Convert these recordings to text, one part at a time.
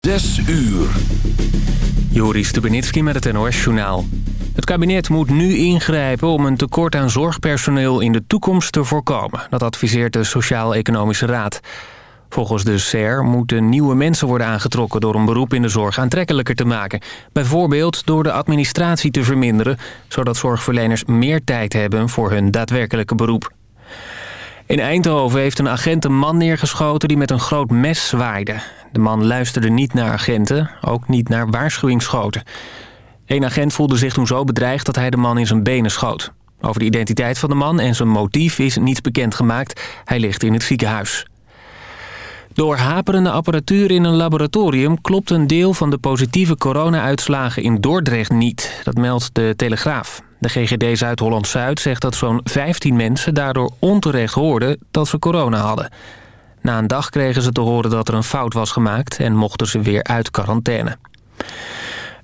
Zes uur. Joris Stubenitski met het NOS-journaal. Het kabinet moet nu ingrijpen om een tekort aan zorgpersoneel in de toekomst te voorkomen. Dat adviseert de Sociaal-Economische Raad. Volgens de SER moeten nieuwe mensen worden aangetrokken... door een beroep in de zorg aantrekkelijker te maken. Bijvoorbeeld door de administratie te verminderen... zodat zorgverleners meer tijd hebben voor hun daadwerkelijke beroep. In Eindhoven heeft een agent een man neergeschoten die met een groot mes zwaaide. De man luisterde niet naar agenten, ook niet naar waarschuwingsschoten. Een agent voelde zich toen zo bedreigd dat hij de man in zijn benen schoot. Over de identiteit van de man en zijn motief is niets bekendgemaakt. Hij ligt in het ziekenhuis. Door haperende apparatuur in een laboratorium klopt een deel van de positieve corona-uitslagen in Dordrecht niet. Dat meldt de Telegraaf. De GGD Zuid-Holland-Zuid zegt dat zo'n 15 mensen daardoor onterecht hoorden dat ze corona hadden. Na een dag kregen ze te horen dat er een fout was gemaakt en mochten ze weer uit quarantaine.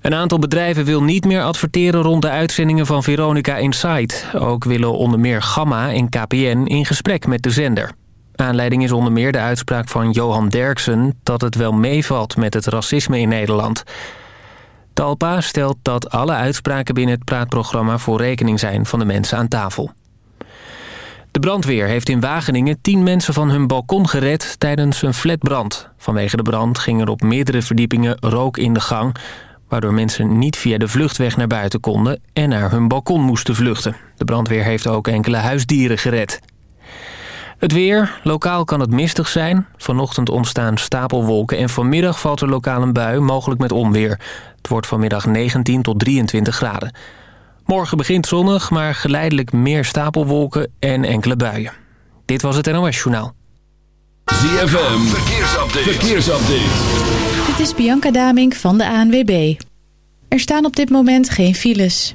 Een aantal bedrijven wil niet meer adverteren rond de uitzendingen van Veronica Insight. Ook willen onder meer Gamma en KPN in gesprek met de zender. Aanleiding is onder meer de uitspraak van Johan Derksen... dat het wel meevalt met het racisme in Nederland. Talpa stelt dat alle uitspraken binnen het praatprogramma... voor rekening zijn van de mensen aan tafel. De brandweer heeft in Wageningen tien mensen van hun balkon gered tijdens een flatbrand. Vanwege de brand ging er op meerdere verdiepingen rook in de gang... waardoor mensen niet via de vluchtweg naar buiten konden en naar hun balkon moesten vluchten. De brandweer heeft ook enkele huisdieren gered. Het weer. Lokaal kan het mistig zijn. Vanochtend ontstaan stapelwolken en vanmiddag valt er lokaal een bui, mogelijk met onweer. Het wordt vanmiddag 19 tot 23 graden. Morgen begint zonnig, maar geleidelijk meer stapelwolken en enkele buien. Dit was het NOS Journaal. ZFM. Verkeersupdate. Verkeersupdate. Dit is Bianca Damink van de ANWB. Er staan op dit moment geen files.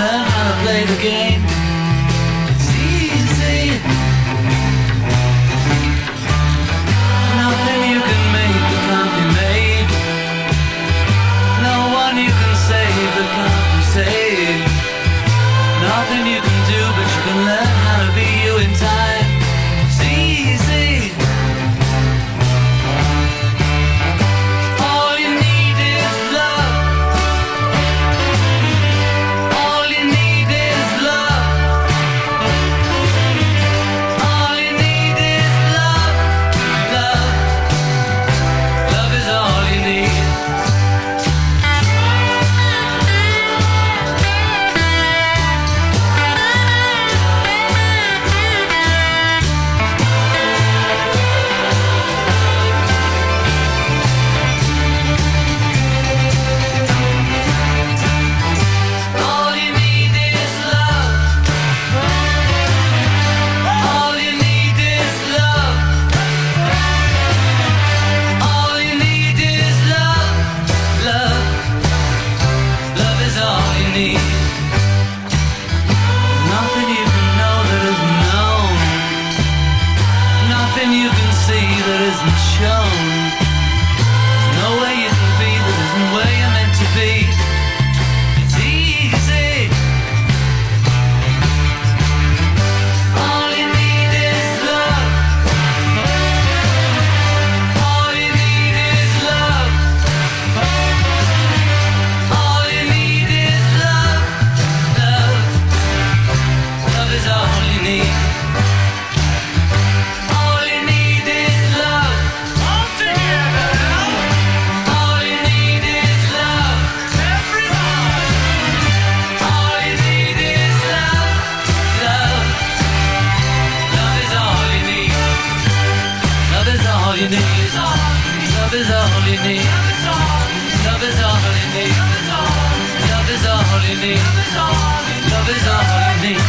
Learn how to play the game. It's easy. Nothing you can make that can't be made. No one you can save that can't be saved. Nothing you can do, but you can learn is all Love is all you need. Love is all you need. Love is all you need. Love is all you need.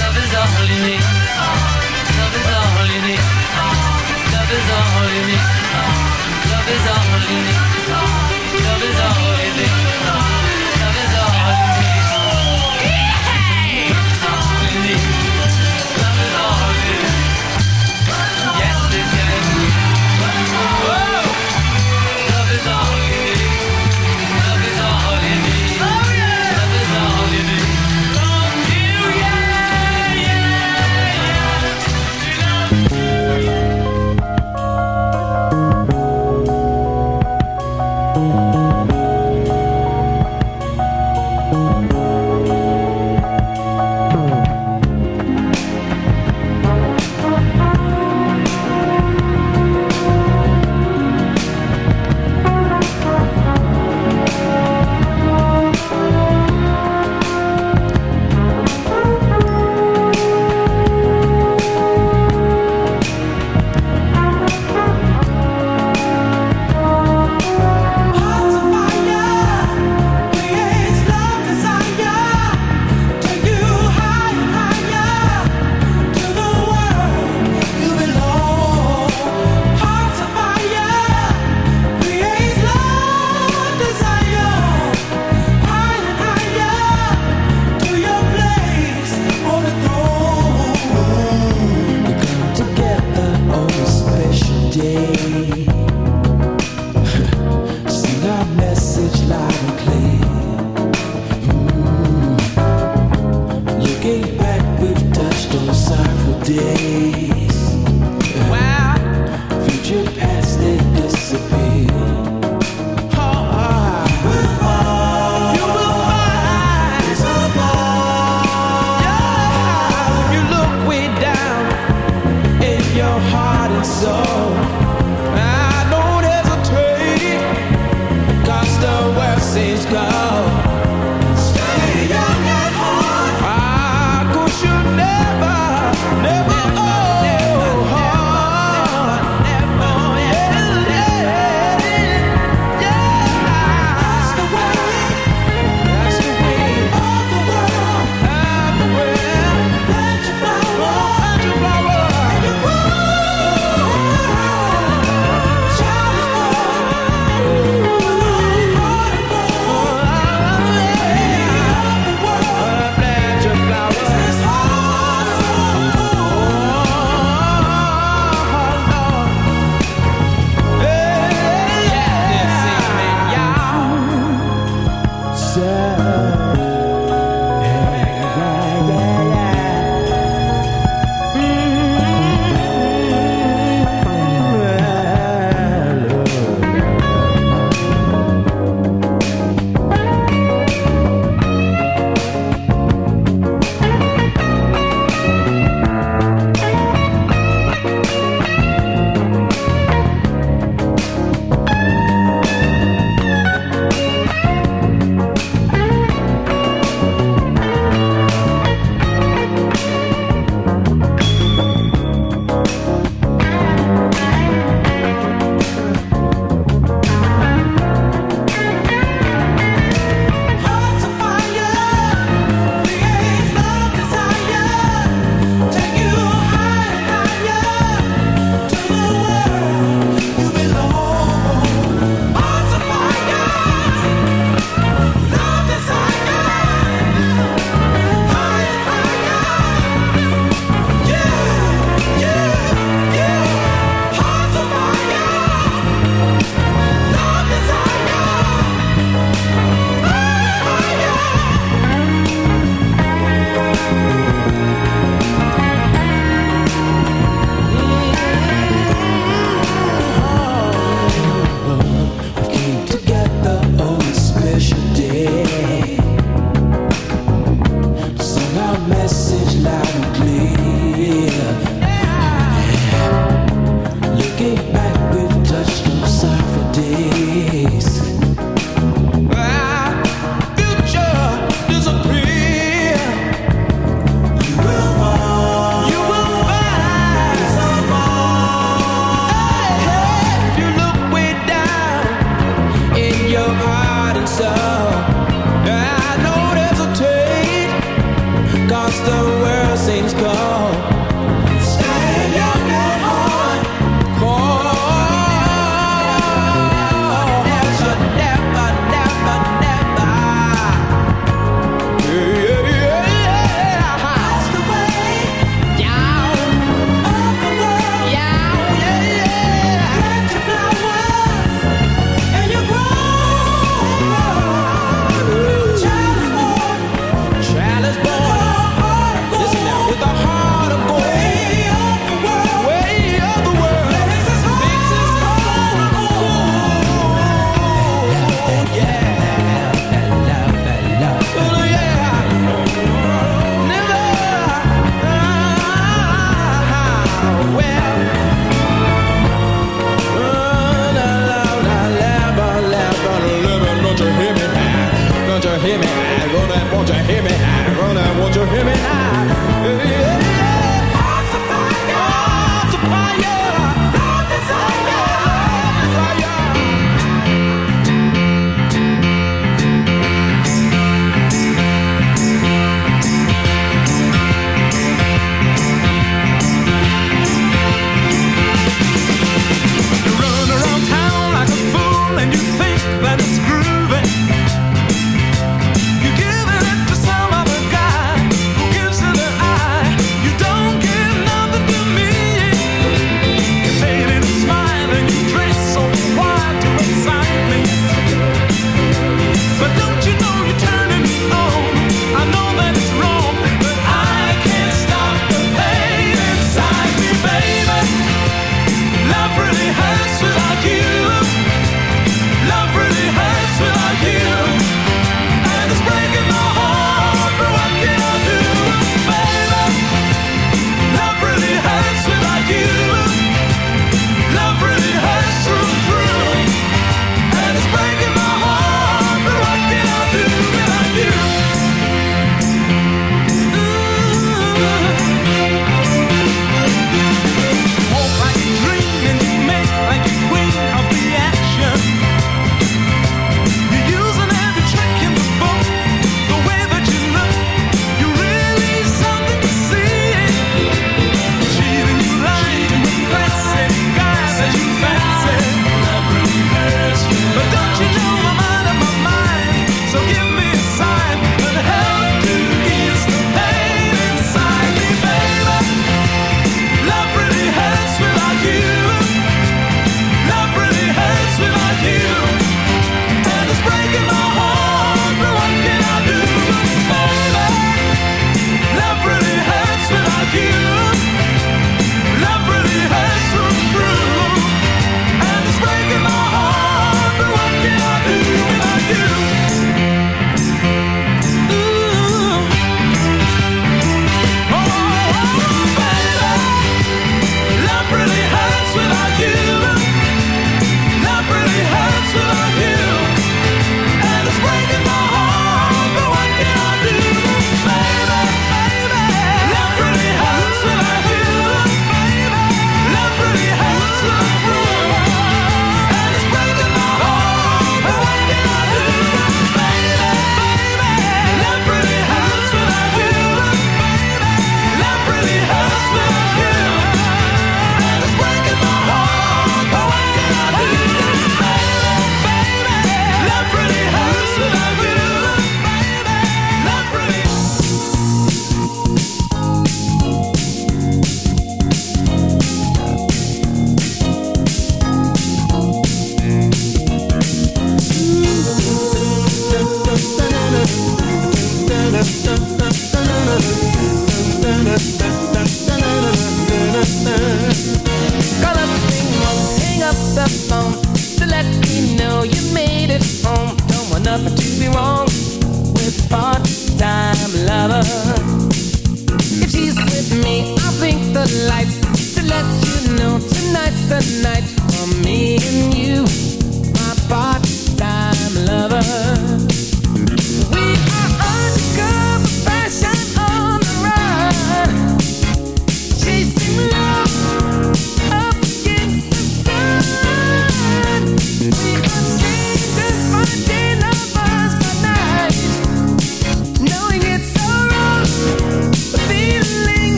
Love is all you need.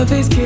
love is killing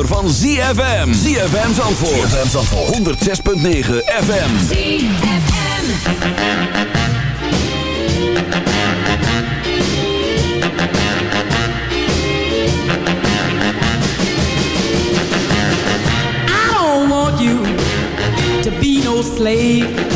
zomer van ZFM. ZFM Zandvoort. ZFM Zandvoort. 106.9 FM. ZFM. I don't want you to be no slave.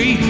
free.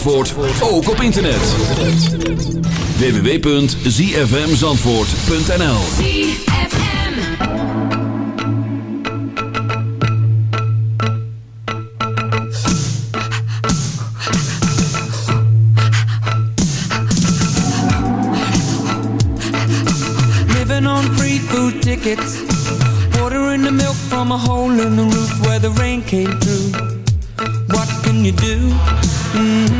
Zandvoort ook op internet. www.zfmzandvoort.nl Living on free food tickets Ordering the milk from a hole in the roof Where the rain came through What can you do? Mm -hmm.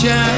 sunshine